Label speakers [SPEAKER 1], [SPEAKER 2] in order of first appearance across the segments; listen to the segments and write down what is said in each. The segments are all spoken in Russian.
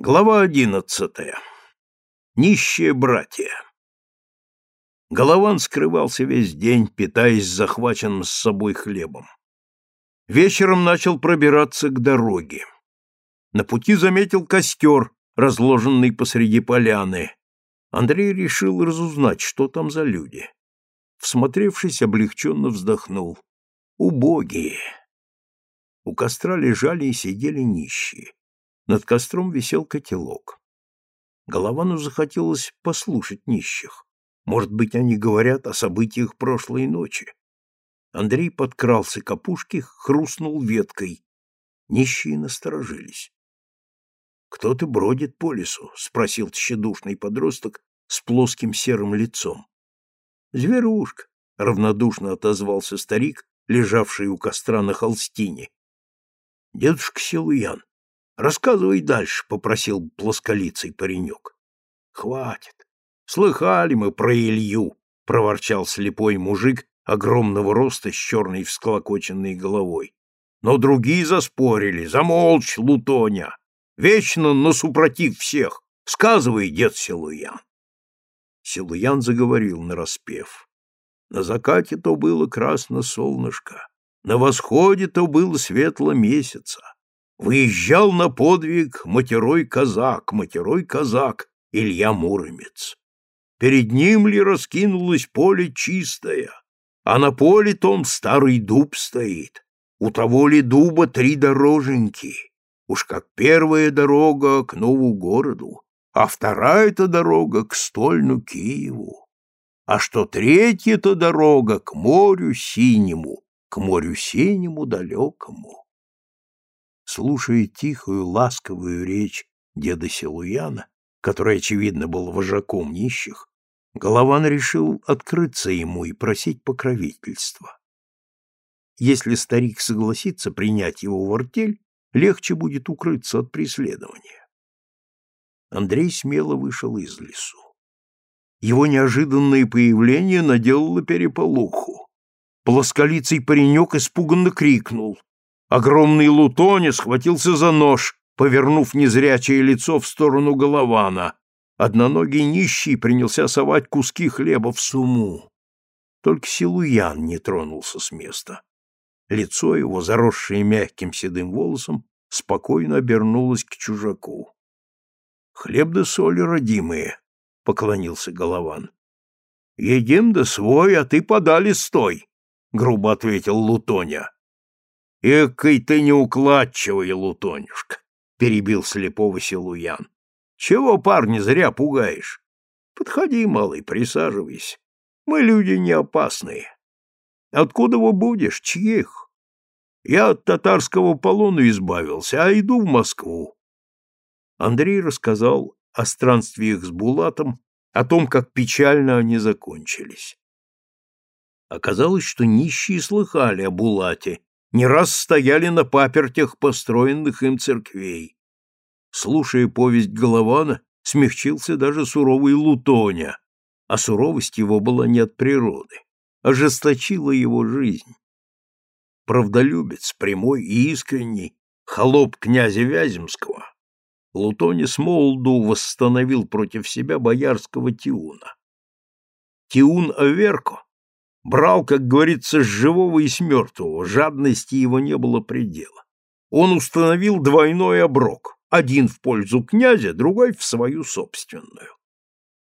[SPEAKER 1] Глава одиннадцатая. Нищие братья. Голован скрывался весь день, питаясь захваченным с собой хлебом. Вечером начал пробираться к дороге. На пути заметил костер, разложенный посреди поляны. Андрей решил разузнать, что там за люди. Всмотревшись, облегченно вздохнул. Убогие. У костра лежали и сидели нищие. Над костром висел котелок. Головану захотелось послушать нищих. Может быть, они говорят о событиях прошлой ночи. Андрей подкрался к опушке, хрустнул веткой. Нищие насторожились. «Кто ты бродит по лесу?» — спросил тщедушный подросток с плоским серым лицом. «Зверушка», — равнодушно отозвался старик, лежавший у костра на холстине. «Дедушка Силуян, Рассказывай дальше, — попросил плосколицый паренек. — Хватит. Слыхали мы про Илью, — проворчал слепой мужик огромного роста с черной всклокоченной головой. Но другие заспорили. Замолчь, Лутоня. Вечно насупротив всех. Сказывай, дед Силуян. Силуян заговорил нараспев. На закате то было красно солнышко, на восходе то было светло месяца. Выезжал на подвиг матерой казак, матерой казак Илья Муромец. Перед ним ли раскинулось поле чистое, а на поле том старый дуб стоит. У того ли дуба три дороженьки, уж как первая дорога к нову городу, а вторая-то дорога к стольну Киеву. А что третья-то дорога к морю синему, к морю синему далекому. Слушая тихую, ласковую речь деда Силуяна, который, очевидно, был вожаком нищих, Голован решил открыться ему и просить покровительства. Если старик согласится принять его в артель, легче будет укрыться от преследования. Андрей смело вышел из лесу. Его неожиданное появление наделало переполоху. Плосколицый паренек испуганно крикнул. Огромный Лутони схватился за нож, повернув незрячее лицо в сторону Голована. Одноногий нищий принялся совать куски хлеба в суму. Только Силуян не тронулся с места. Лицо его, заросшее мягким седым волосом, спокойно обернулось к чужаку. — Хлеб да соль, родимые, — поклонился Голован. — Едим да свой, а ты подали стой, — грубо ответил Лутоня. — Экой ты неукладчивый, Лутонюшка, — перебил слепого Силуян. — Чего парня зря пугаешь? Подходи, малый, присаживайся. Мы люди не опасные. Откуда вы будешь, чьих? Я от татарского полону избавился, а иду в Москву. Андрей рассказал о странствиях с Булатом, о том, как печально они закончились. Оказалось, что нищие слыхали о Булате не раз стояли на папертях построенных им церквей. Слушая повесть Голована, смягчился даже суровый Лутоня, а суровость его была не от природы, ожесточила его жизнь. Правдолюбец, прямой и искренний, холоп князя Вяземского, Лутоня с молоду восстановил против себя боярского Тиуна. Тиун Аверко Брал, как говорится, с живого и с мертвого, жадности его не было предела. Он установил двойной оброк, один в пользу князя, другой в свою собственную.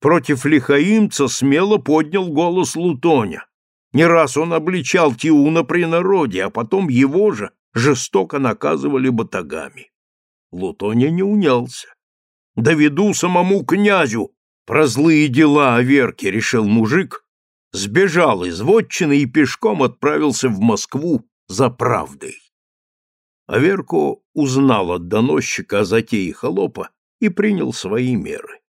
[SPEAKER 1] Против лихаимца смело поднял голос Лутоня. Не раз он обличал Тиуна при народе, а потом его же жестоко наказывали батагами. Лутоня не унялся. «Доведу самому князю про злые дела о Верке», — решил мужик, сбежал из вотчины и пешком отправился в Москву за правдой. Аверко узнал от доносчика о затее холопа и принял свои меры.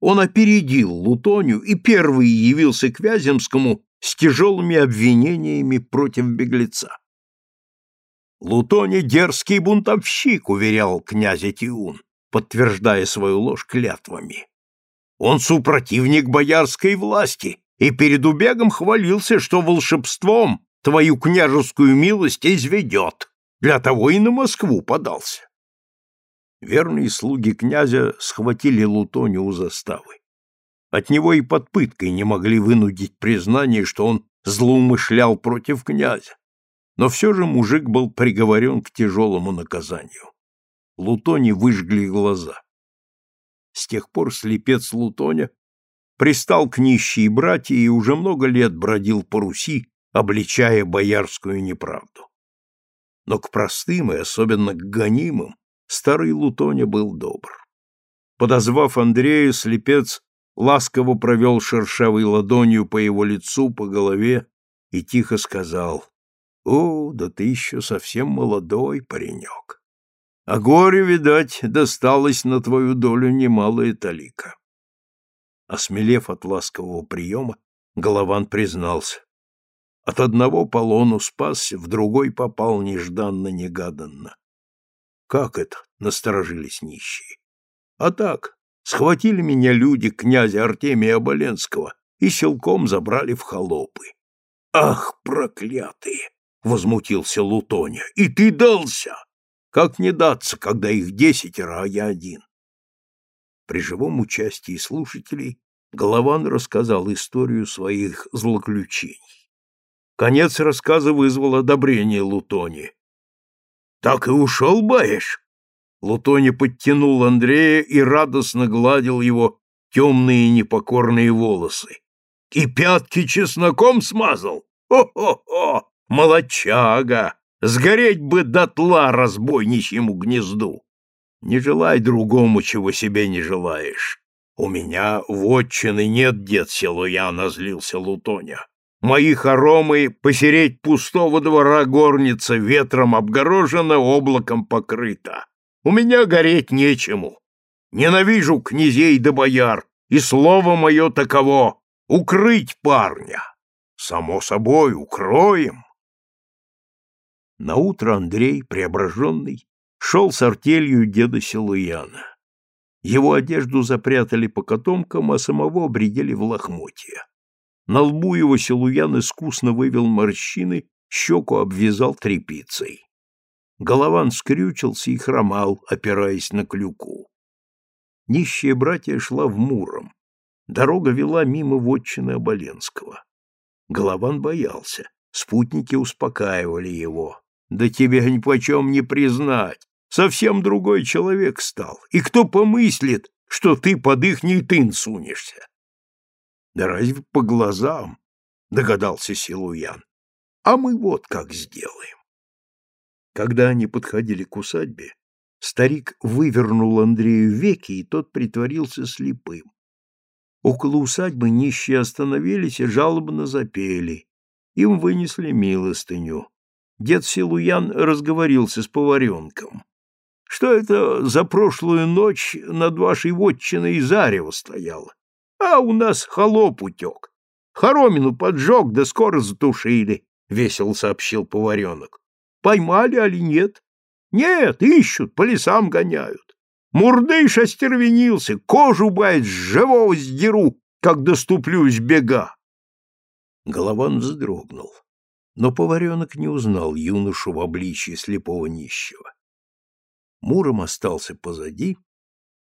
[SPEAKER 1] Он опередил Лутоню и первый явился к Вяземскому с тяжелыми обвинениями против беглеца. «Лутоня дерзкий бунтовщик», — уверял князя Тиун, подтверждая свою ложь клятвами. «Он супротивник боярской власти и перед убегом хвалился, что волшебством твою княжескую милость изведет. Для того и на Москву подался. Верные слуги князя схватили Лутоню у заставы. От него и под пыткой не могли вынудить признание, что он злоумышлял против князя. Но все же мужик был приговорен к тяжелому наказанию. Лутоне выжгли глаза. С тех пор слепец Лутоня пристал к нищей братья и уже много лет бродил по Руси, обличая боярскую неправду. Но к простым и особенно к гонимым старый Лутоня был добр. Подозвав Андрея, слепец ласково провел шершавой ладонью по его лицу, по голове и тихо сказал, «О, да ты еще совсем молодой паренек. А горе, видать, досталось на твою долю немалая талика». Осмелев от ласкового приема, Голован признался, от одного полону спасся, в другой попал нежданно-негаданно. Как это? Насторожились нищие. А так, схватили меня люди князя Артемия Оболенского и силком забрали в холопы. Ах, проклятые! Возмутился Лутоня. И ты дался! Как не даться, когда их десятеро, а я один? При живом участии слушателей Голован рассказал историю своих злоключений. Конец рассказа вызвал одобрение Лутони. «Так и ушел, баешь?» Лутони подтянул Андрея и радостно гладил его темные непокорные волосы. «И пятки чесноком смазал? О-хо-хо! Молодчага! Сгореть бы дотла разбойничьему гнезду! Не желай другому, чего себе не желаешь. У меня вотчины нет, дед Силуян, злился Лутоня. Мои хоромы посереть пустого двора горница ветром обгорожена, облаком покрыта. У меня гореть нечему. Ненавижу князей да бояр, и слово мое таково — укрыть парня. Само собой, укроем. Наутро Андрей, преображенный, шел с артелью деда Силуяна. Его одежду запрятали по котомкам, а самого обредели в лохмотья. На лбу его Силуян искусно вывел морщины, щеку обвязал тряпицей. Голован скрючился и хромал, опираясь на клюку. Нищая братья шла в Муром. Дорога вела мимо вотчины Оболенского. Голован боялся. Спутники успокаивали его. «Да тебя ни почем не признать. Совсем другой человек стал. И кто помыслит, что ты под ихний тын сунешься?» Да разве по глазам? Догадался Силуян. А мы вот как сделаем. Когда они подходили к усадьбе, старик вывернул Андрею веки, и тот притворился слепым. Около усадьбы нищие остановились и жалобно запели. Им вынесли милостыню. Дед Силуян разговорился с поваренком. Что это за прошлую ночь над вашей вотчиной зарево стояло? А у нас холоп утек. Хоромину поджег, да скоро затушили, — весело сообщил поваренок. Поймали, али нет? Нет, ищут, по лесам гоняют. Мурдыш остервенился, кожу бает, живого сдеру, как доступлюсь бега. Голован вздрогнул, но поваренок не узнал юношу в обличье слепого нищего. Муром остался позади,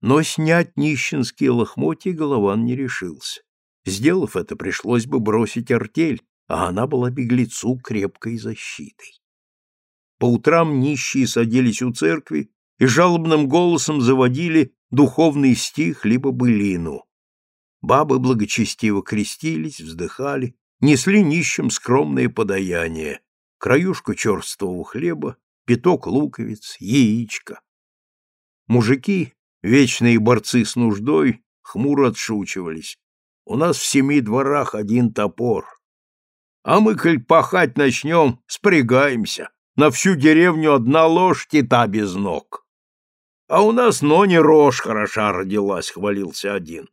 [SPEAKER 1] но снять нищенские лохмотья Голован не решился. Сделав это, пришлось бы бросить артель, а она была беглецу крепкой защитой. По утрам нищие садились у церкви и жалобным голосом заводили духовный стих либо былину. Бабы благочестиво крестились, вздыхали, несли нищим скромное подаяние, краюшку черствого хлеба, пяток луковиц, яичко. Мужики, Вечные борцы с нуждой хмуро отшучивались. У нас в семи дворах один топор. А мы, коль пахать начнем, спрягаемся. На всю деревню одна ложь кита без ног. А у нас, но не рожь хороша родилась, хвалился один.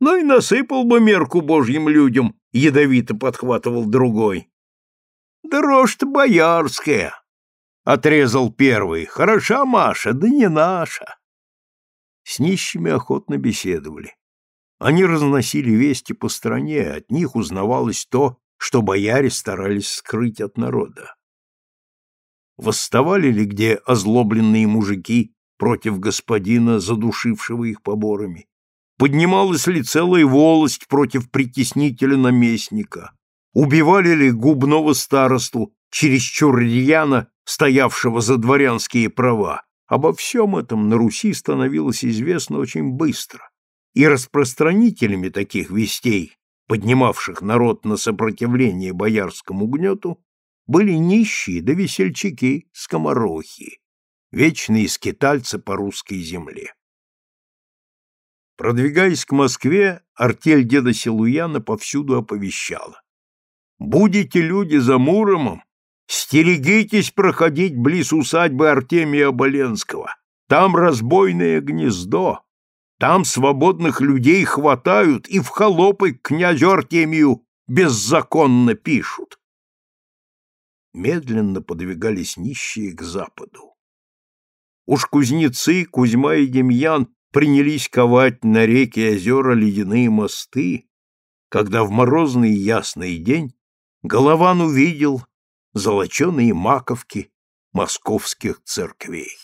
[SPEAKER 1] Ну и насыпал бы мерку божьим людям, ядовито подхватывал другой. Да рожь-то боярская, отрезал первый. Хороша Маша, да не наша. С нищими охотно беседовали. Они разносили вести по стране, от них узнавалось то, что бояре старались скрыть от народа. Восставали ли где озлобленные мужики против господина, задушившего их поборами? Поднималась ли целая волость против притеснителя-наместника? Убивали ли губного старосту, чересчур рьяно стоявшего за дворянские права? Обо всем этом на Руси становилось известно очень быстро, и распространителями таких вестей, поднимавших народ на сопротивление боярскому гнету, были нищие да весельчаки, скоморохи, вечные скитальцы по русской земле. Продвигаясь к Москве, артель деда Силуяна повсюду оповещала. «Будете люди за Муромом, стерегитесь проходить близ усадьбы Артемия Оболенского. Там разбойное гнездо, там свободных людей хватают и в холопы к князю Артемию беззаконно пишут». Медленно подвигались нищие к западу. Уж кузнецы, Кузьма и Демьян принялись ковать на реки и озера ледяные мосты, когда в морозный ясный день Голован увидел золоченые маковки московских церквей.